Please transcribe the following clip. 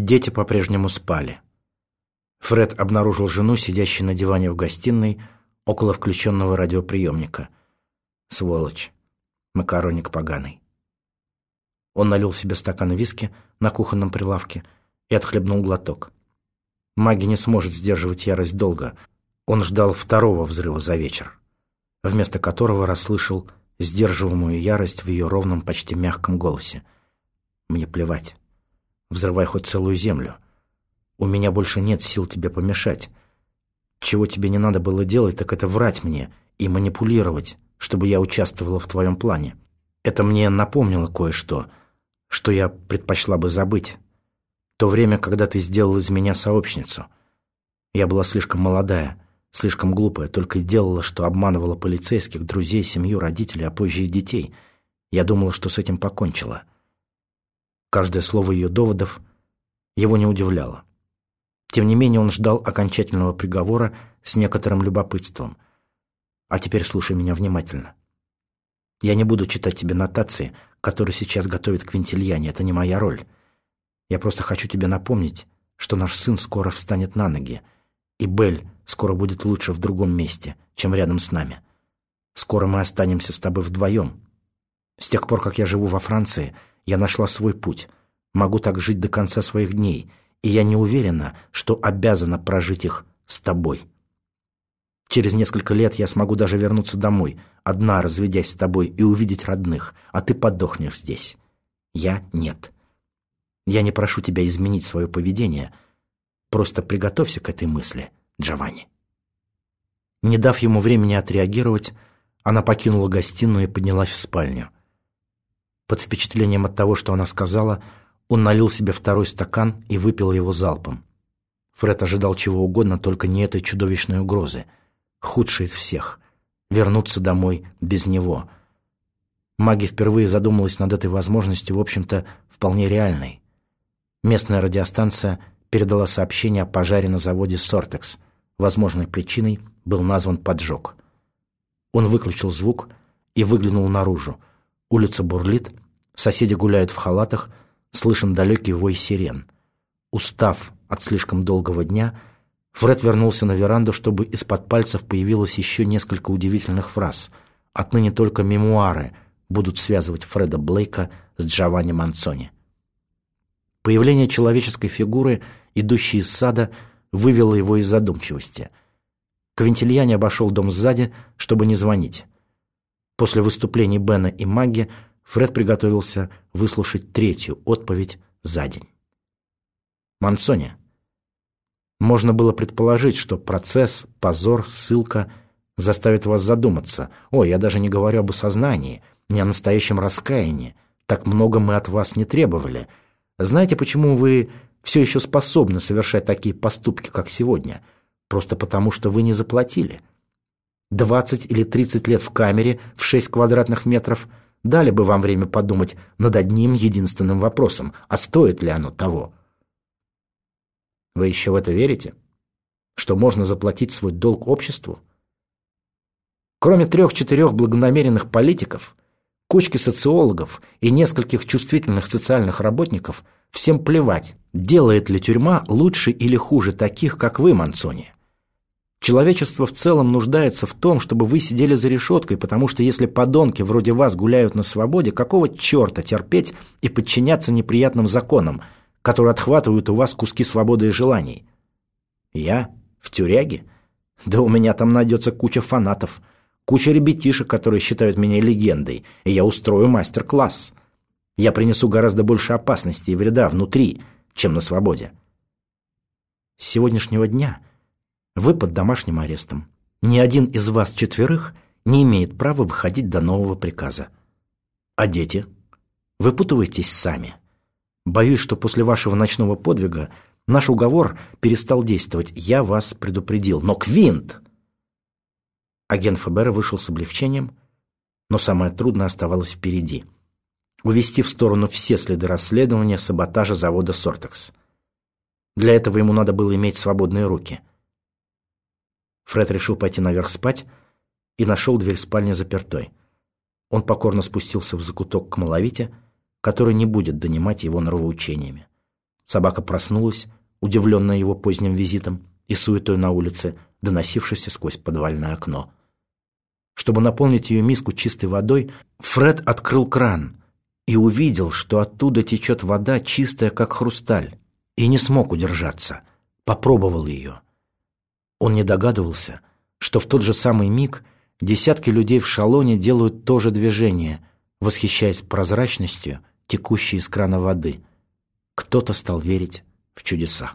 Дети по-прежнему спали. Фред обнаружил жену, сидящей на диване в гостиной, около включенного радиоприемника. Сволочь. Макароник поганый. Он налил себе стакан виски на кухонном прилавке и отхлебнул глоток. Маги не сможет сдерживать ярость долго. Он ждал второго взрыва за вечер, вместо которого расслышал сдерживаемую ярость в ее ровном, почти мягком голосе. «Мне плевать. Взрывай хоть целую землю. У меня больше нет сил тебе помешать. Чего тебе не надо было делать, так это врать мне и манипулировать, чтобы я участвовала в твоем плане. Это мне напомнило кое-что, что я предпочла бы забыть. То время, когда ты сделал из меня сообщницу. Я была слишком молодая, слишком глупая, только делала, что обманывала полицейских, друзей, семью, родителей, а позже и детей. Я думала, что с этим покончила. Каждое слово ее доводов его не удивляло. Тем не менее, он ждал окончательного приговора с некоторым любопытством. А теперь слушай меня внимательно. Я не буду читать тебе нотации, которые сейчас готовит Квинтильяне. Это не моя роль. Я просто хочу тебе напомнить, что наш сын скоро встанет на ноги, и Бель скоро будет лучше в другом месте, чем рядом с нами. Скоро мы останемся с тобой вдвоем. С тех пор, как я живу во Франции, я нашла свой путь. Могу так жить до конца своих дней, и я не уверена, что обязана прожить их с тобой. Через несколько лет я смогу даже вернуться домой, одна разведясь с тобой и увидеть родных, а ты подохнешь здесь. Я нет. Я не прошу тебя изменить свое поведение. Просто приготовься к этой мысли, Джованни. Не дав ему времени отреагировать, она покинула гостиную и поднялась в спальню. Под впечатлением от того, что она сказала, он налил себе второй стакан и выпил его залпом. Фред ожидал чего угодно, только не этой чудовищной угрозы. Худшей из всех. Вернуться домой без него. Маги впервые задумалась над этой возможностью, в общем-то, вполне реальной. Местная радиостанция передала сообщение о пожаре на заводе «Сортекс». Возможной причиной был назван поджог. Он выключил звук и выглянул наружу. Улица бурлит, соседи гуляют в халатах, слышен далекий вой сирен. Устав от слишком долгого дня, Фред вернулся на веранду, чтобы из-под пальцев появилось еще несколько удивительных фраз. Отныне только мемуары будут связывать Фреда Блейка с Джованни Манцони. Появление человеческой фигуры, идущей из сада, вывело его из задумчивости. Квинтильяне обошел дом сзади, чтобы не звонить. После выступлений Бена и Магги Фред приготовился выслушать третью отповедь за день. Мансони. Можно было предположить, что процесс, позор, ссылка заставит вас задуматься. О, я даже не говорю об осознании, не о настоящем раскаянии. Так много мы от вас не требовали. Знаете, почему вы все еще способны совершать такие поступки, как сегодня? Просто потому, что вы не заплатили. 20 или 30 лет в камере в 6 квадратных метров дали бы вам время подумать над одним единственным вопросом, а стоит ли оно того? Вы еще в это верите? Что можно заплатить свой долг обществу? Кроме трех-четырех благонамеренных политиков, кучки социологов и нескольких чувствительных социальных работников, всем плевать, делает ли тюрьма лучше или хуже таких, как вы, Мансони. Человечество в целом нуждается в том, чтобы вы сидели за решеткой, потому что если подонки вроде вас гуляют на свободе, какого черта терпеть и подчиняться неприятным законам, которые отхватывают у вас куски свободы и желаний? Я? В тюряге? Да у меня там найдется куча фанатов, куча ребятишек, которые считают меня легендой, и я устрою мастер-класс. Я принесу гораздо больше опасности и вреда внутри, чем на свободе. С сегодняшнего дня – вы под домашним арестом. Ни один из вас четверых не имеет права выходить до нового приказа. А дети? Выпутывайтесь сами. Боюсь, что после вашего ночного подвига наш уговор перестал действовать. Я вас предупредил. Но Квинт! Агент ФБР вышел с облегчением, но самое трудное оставалось впереди. Увести в сторону все следы расследования саботажа завода «Сортекс». Для этого ему надо было иметь свободные руки – Фред решил пойти наверх спать и нашел дверь спальни запертой. Он покорно спустился в закуток к Маловите, который не будет донимать его нравоучениями. Собака проснулась, удивленная его поздним визитом и суетой на улице, доносившейся сквозь подвальное окно. Чтобы наполнить ее миску чистой водой, Фред открыл кран и увидел, что оттуда течет вода, чистая, как хрусталь, и не смог удержаться. Попробовал ее. Он не догадывался, что в тот же самый миг десятки людей в шалоне делают то же движение, восхищаясь прозрачностью, текущей из крана воды. Кто-то стал верить в чудеса.